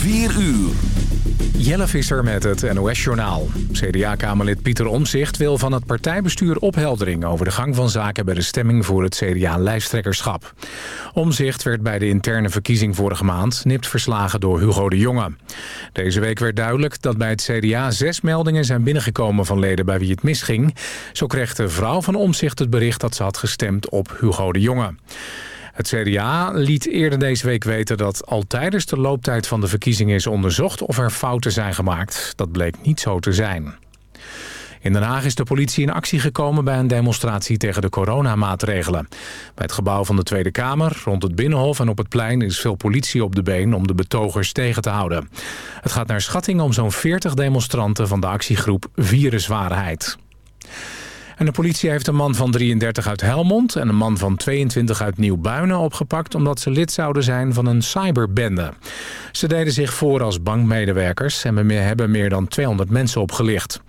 4 uur. Jelle Visser met het NOS-journaal. CDA-kamerlid Pieter Omzicht wil van het partijbestuur opheldering... over de gang van zaken bij de stemming voor het CDA-lijsttrekkerschap. Omzicht werd bij de interne verkiezing vorige maand... nipt verslagen door Hugo de Jonge. Deze week werd duidelijk dat bij het CDA zes meldingen zijn binnengekomen... van leden bij wie het misging. Zo kreeg de vrouw van Omzicht het bericht dat ze had gestemd op Hugo de Jonge. Het CDA liet eerder deze week weten dat al tijdens de looptijd van de verkiezingen is onderzocht of er fouten zijn gemaakt. Dat bleek niet zo te zijn. In Den Haag is de politie in actie gekomen bij een demonstratie tegen de coronamaatregelen. Bij het gebouw van de Tweede Kamer, rond het Binnenhof en op het plein is veel politie op de been om de betogers tegen te houden. Het gaat naar schatting om zo'n 40 demonstranten van de actiegroep Viruswaarheid. En de politie heeft een man van 33 uit Helmond en een man van 22 uit Nieuwbuinen opgepakt... omdat ze lid zouden zijn van een cyberbende. Ze deden zich voor als bankmedewerkers en hebben meer dan 200 mensen opgelicht.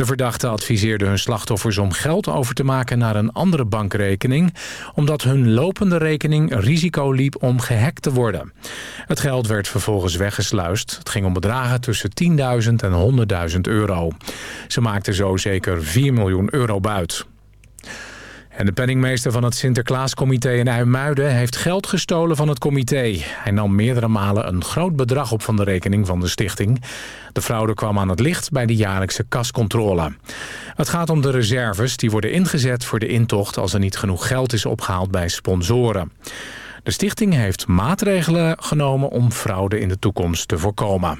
De verdachten adviseerden hun slachtoffers om geld over te maken naar een andere bankrekening... omdat hun lopende rekening risico liep om gehackt te worden. Het geld werd vervolgens weggesluist. Het ging om bedragen tussen 10.000 en 100.000 euro. Ze maakten zo zeker 4 miljoen euro buit. En de penningmeester van het Sinterklaascomité in IJmuiden heeft geld gestolen van het comité. Hij nam meerdere malen een groot bedrag op van de rekening van de stichting. De fraude kwam aan het licht bij de jaarlijkse kascontrole. Het gaat om de reserves die worden ingezet voor de intocht als er niet genoeg geld is opgehaald bij sponsoren. De stichting heeft maatregelen genomen om fraude in de toekomst te voorkomen.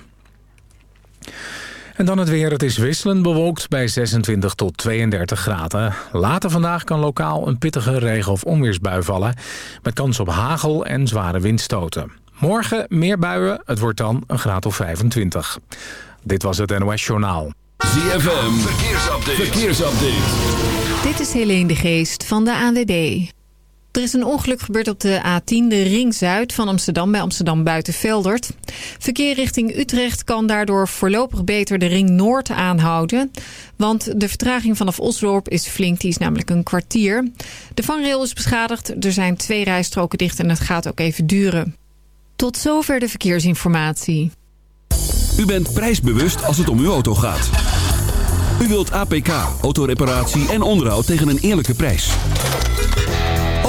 En dan het weer. Het is wisselend bewolkt bij 26 tot 32 graden. Later vandaag kan lokaal een pittige regen- of onweersbui vallen... met kans op hagel en zware windstoten. Morgen meer buien. Het wordt dan een graad of 25. Dit was het NOS Journaal. ZFM. Verkeersupdate. Verkeersupdate. Dit is Helene de Geest van de ANWB. Er is een ongeluk gebeurd op de A10, de Ring Zuid van Amsterdam bij Amsterdam Buitenveldert. Verkeer richting Utrecht kan daardoor voorlopig beter de Ring Noord aanhouden. Want de vertraging vanaf Osdorp is flink, die is namelijk een kwartier. De vangrail is beschadigd, er zijn twee rijstroken dicht en het gaat ook even duren. Tot zover de verkeersinformatie. U bent prijsbewust als het om uw auto gaat. U wilt APK, autoreparatie en onderhoud tegen een eerlijke prijs.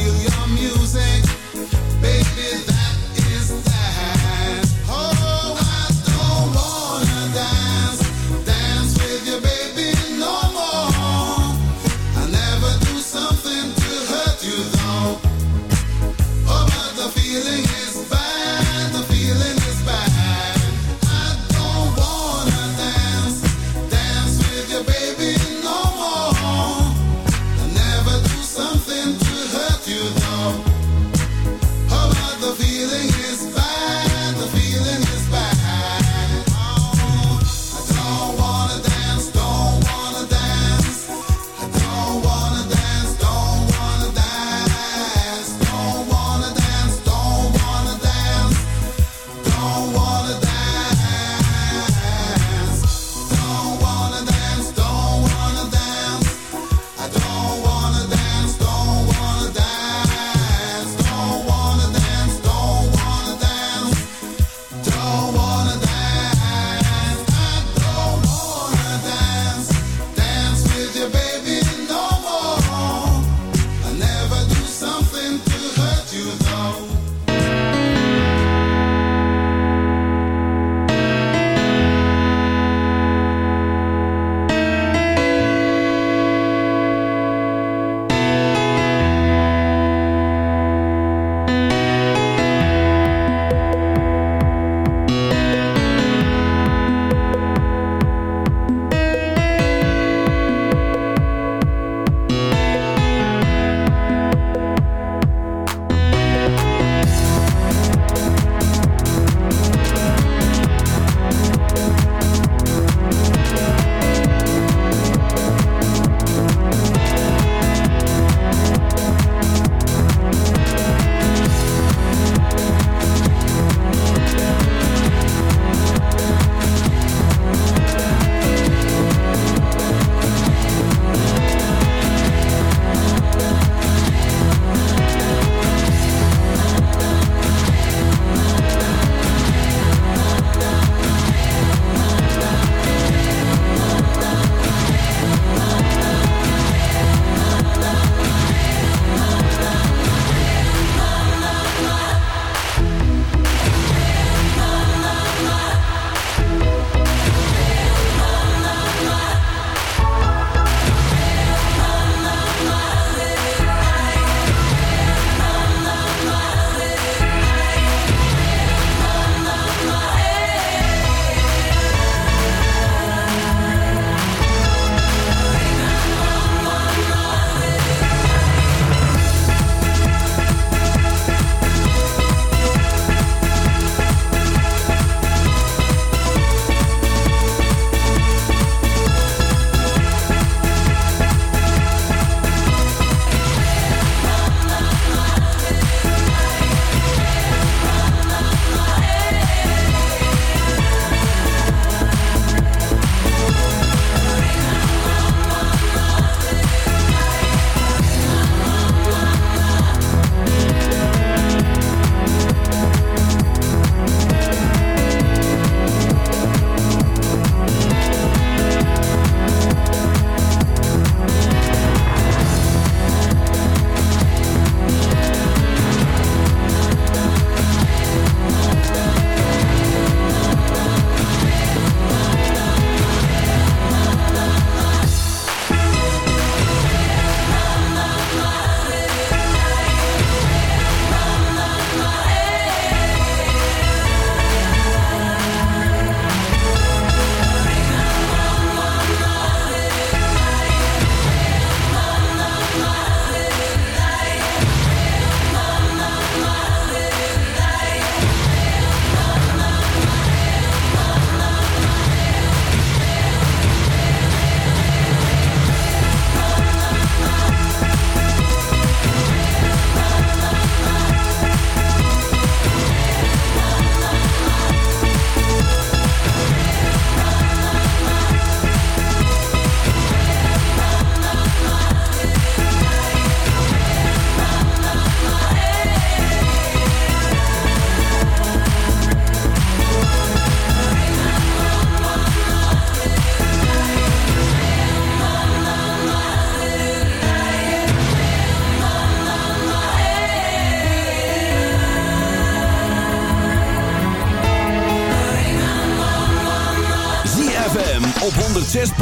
feel your music.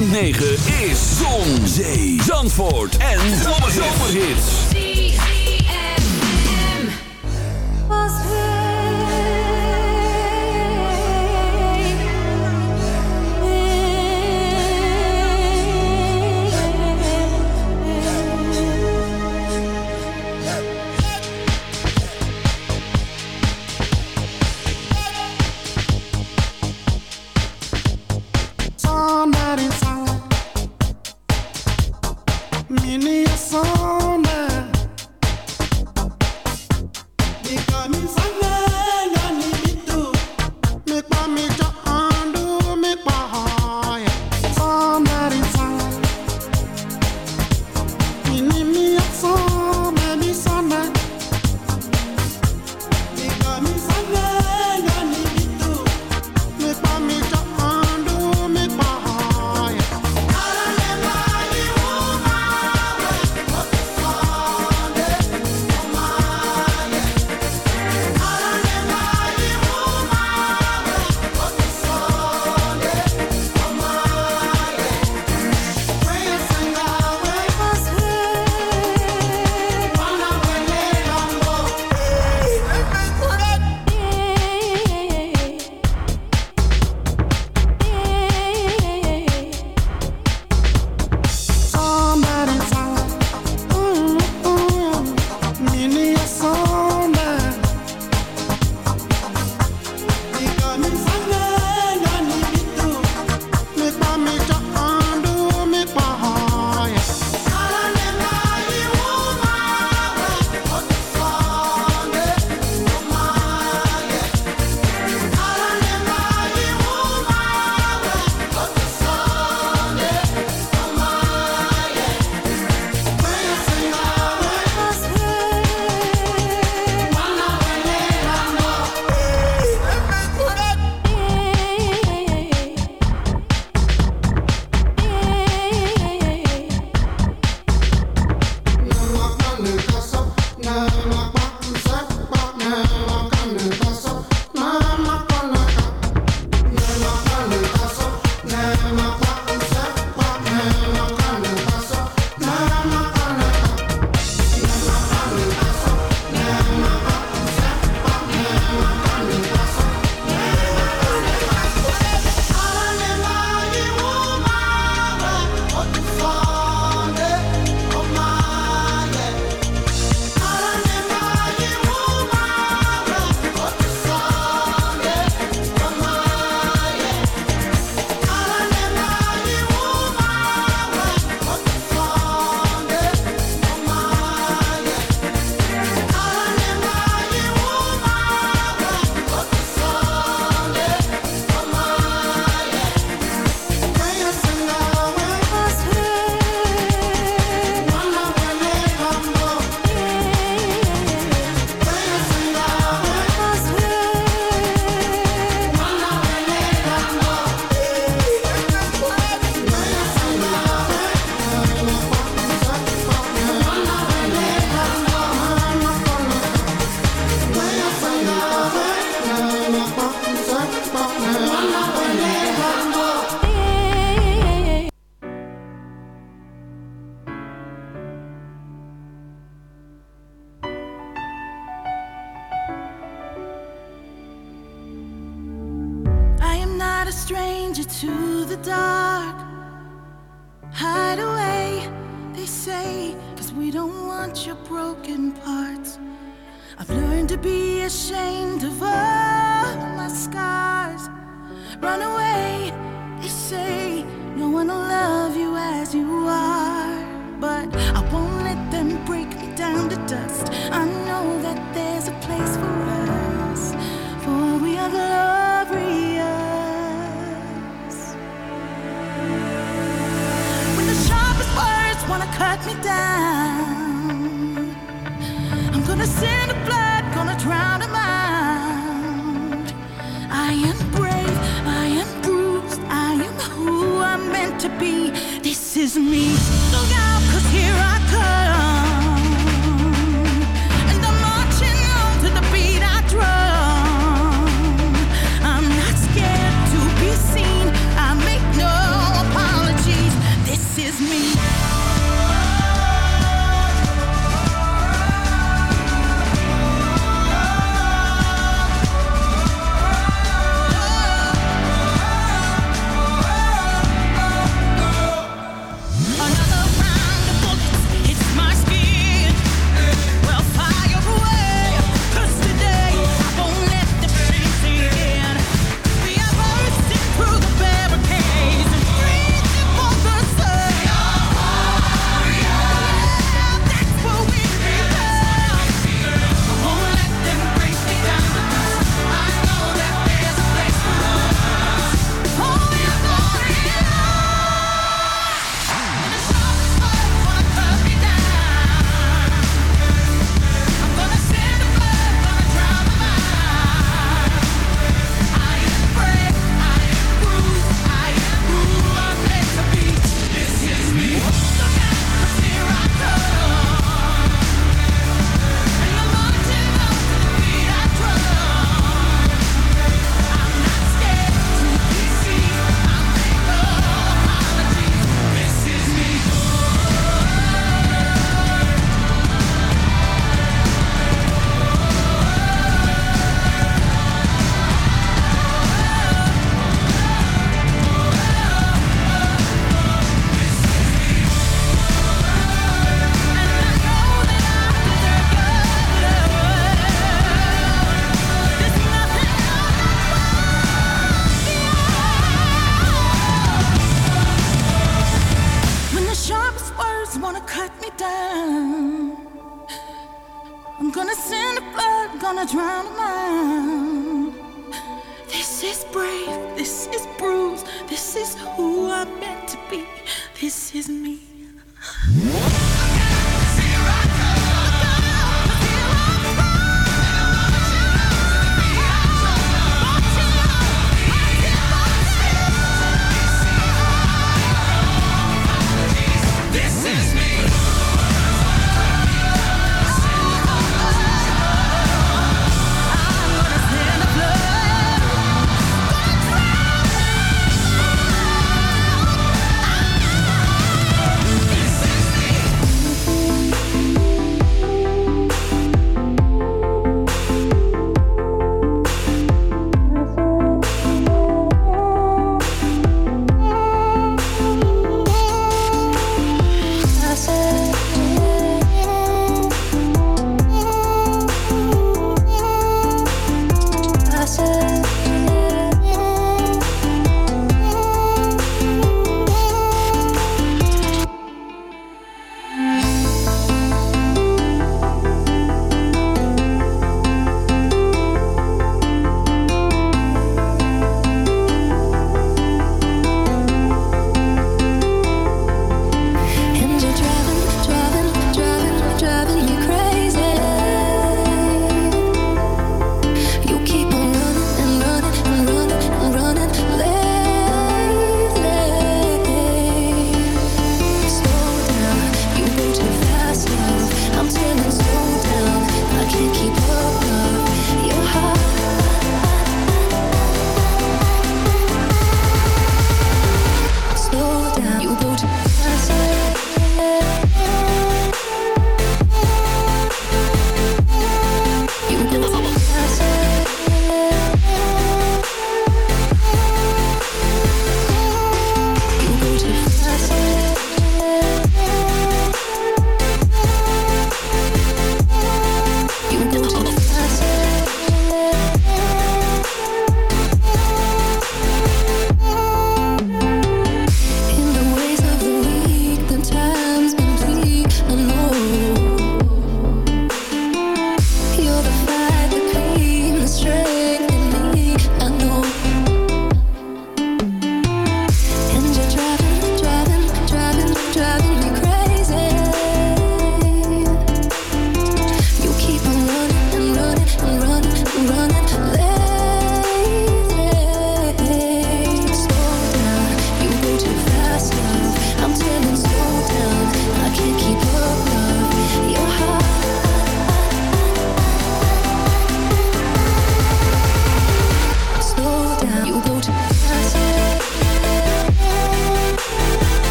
106.9 I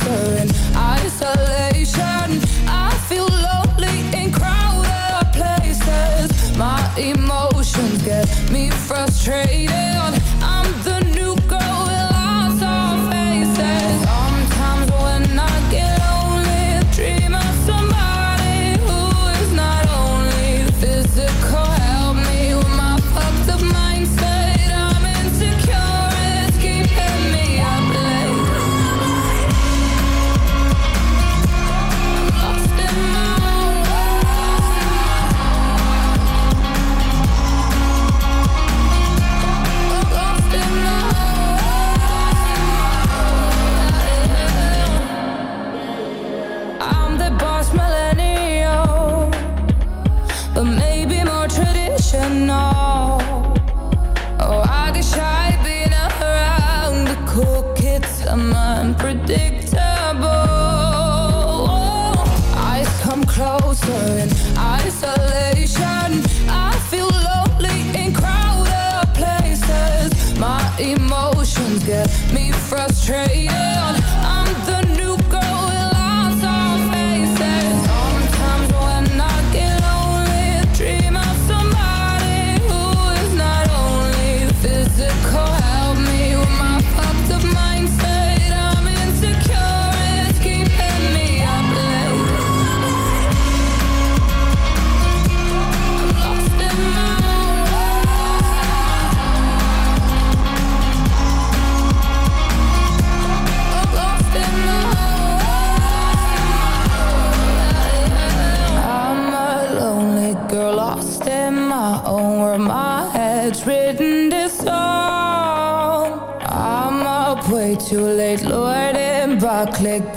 in isolation. I feel lonely in crowded places. My emotions get me frustrated.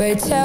But tell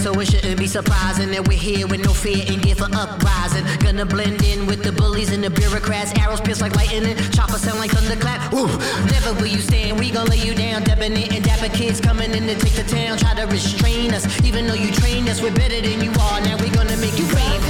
so it shouldn't be surprising that we're here with no fear and give for uprising. Gonna blend in with the bullies and the bureaucrats. Arrows pierce like lightning, choppers sound like thunderclap. Ooh, never will you stand. We gon' lay you down, debonair and dapper kids coming in to take the town. Try to restrain us, even though you trained us. We're better than you are. Now we gonna make you famous.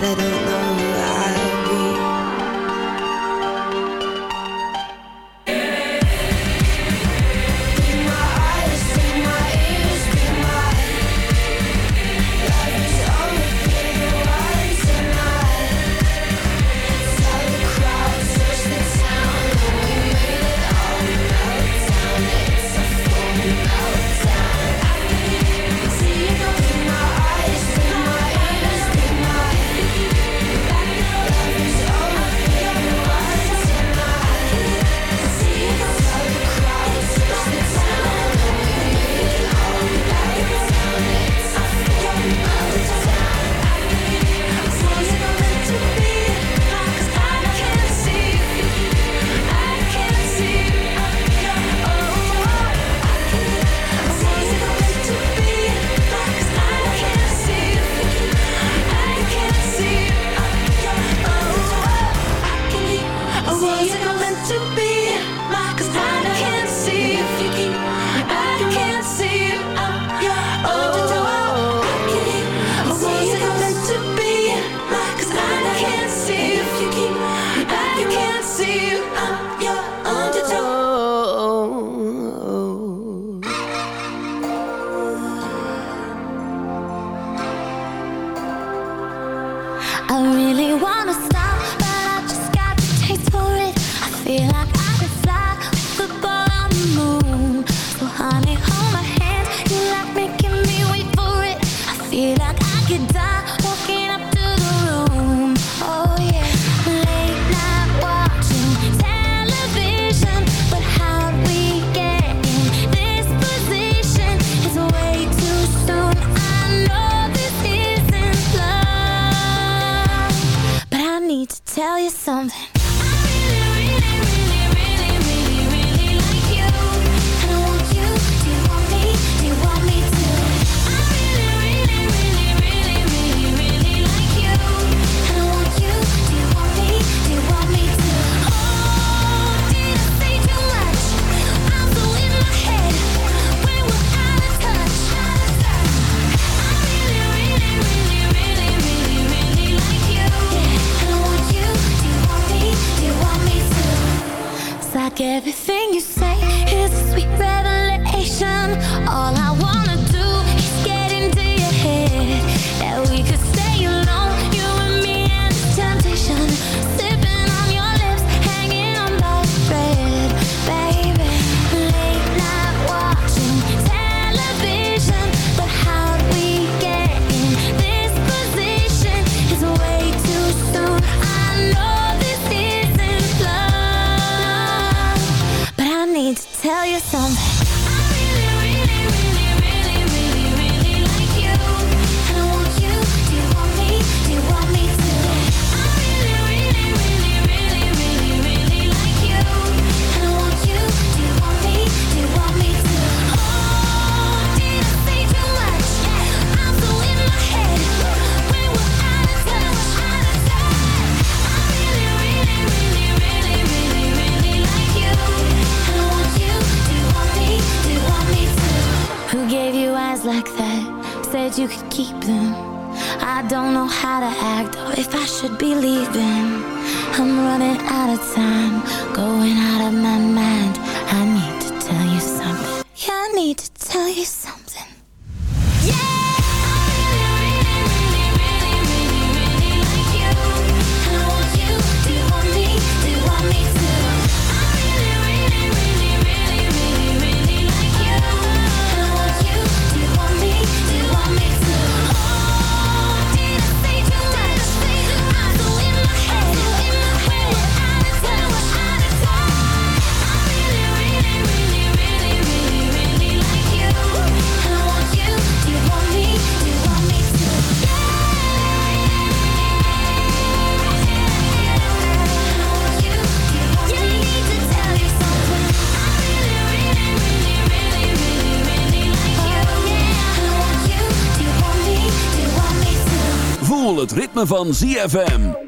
But I don't know I really wanna stop, but I just got the taste for it. I feel like should be leaving. I'm running out ritme van ZFM.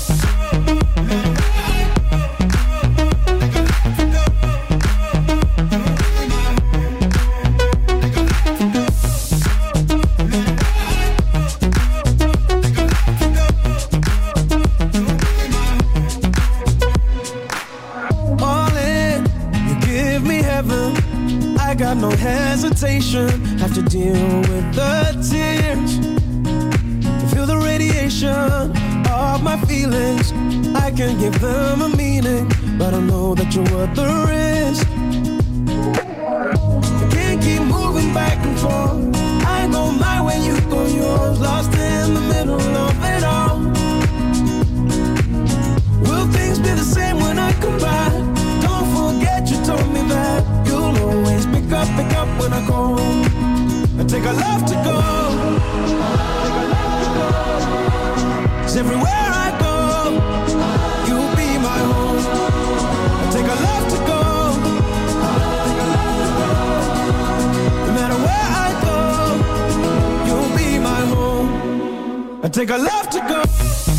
I love to go. Cause everywhere I go, you'll be my home. Love to go. No matter where I go, you'll be my home. I love to go.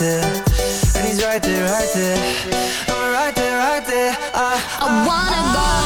right there. And he's right there, right there. I'm right there, right there. I, I, I wanna go.